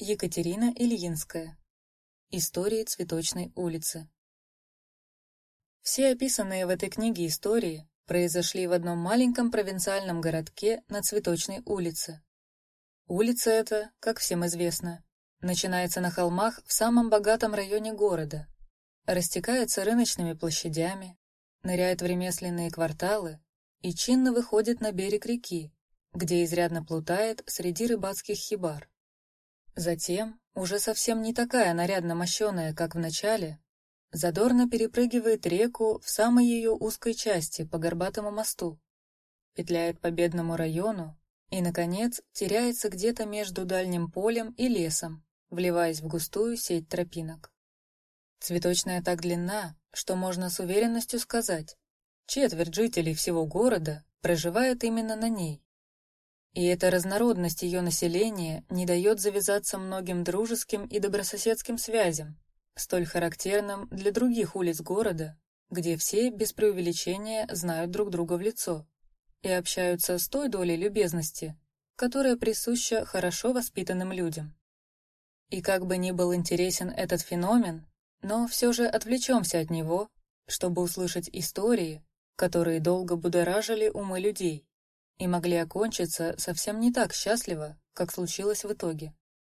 Екатерина Ильинская. Истории цветочной улицы. Все описанные в этой книге истории произошли в одном маленьком провинциальном городке на Цветочной улице. Улица эта, как всем известно, начинается на холмах в самом богатом районе города, растекается рыночными площадями, ныряет в ремесленные кварталы и чинно выходит на берег реки, где изрядно плутает среди рыбацких хибар. Затем, уже совсем не такая нарядно мощеная, как в начале, задорно перепрыгивает реку в самой ее узкой части по горбатому мосту, петляет по бедному району и, наконец, теряется где-то между дальним полем и лесом, вливаясь в густую сеть тропинок. Цветочная так длинна, что можно с уверенностью сказать, четверть жителей всего города проживает именно на ней. И эта разнородность ее населения не дает завязаться многим дружеским и добрососедским связям, столь характерным для других улиц города, где все без преувеличения знают друг друга в лицо и общаются с той долей любезности, которая присуща хорошо воспитанным людям. И как бы ни был интересен этот феномен, но все же отвлечемся от него, чтобы услышать истории, которые долго будоражили умы людей и могли окончиться совсем не так счастливо, как случилось в итоге.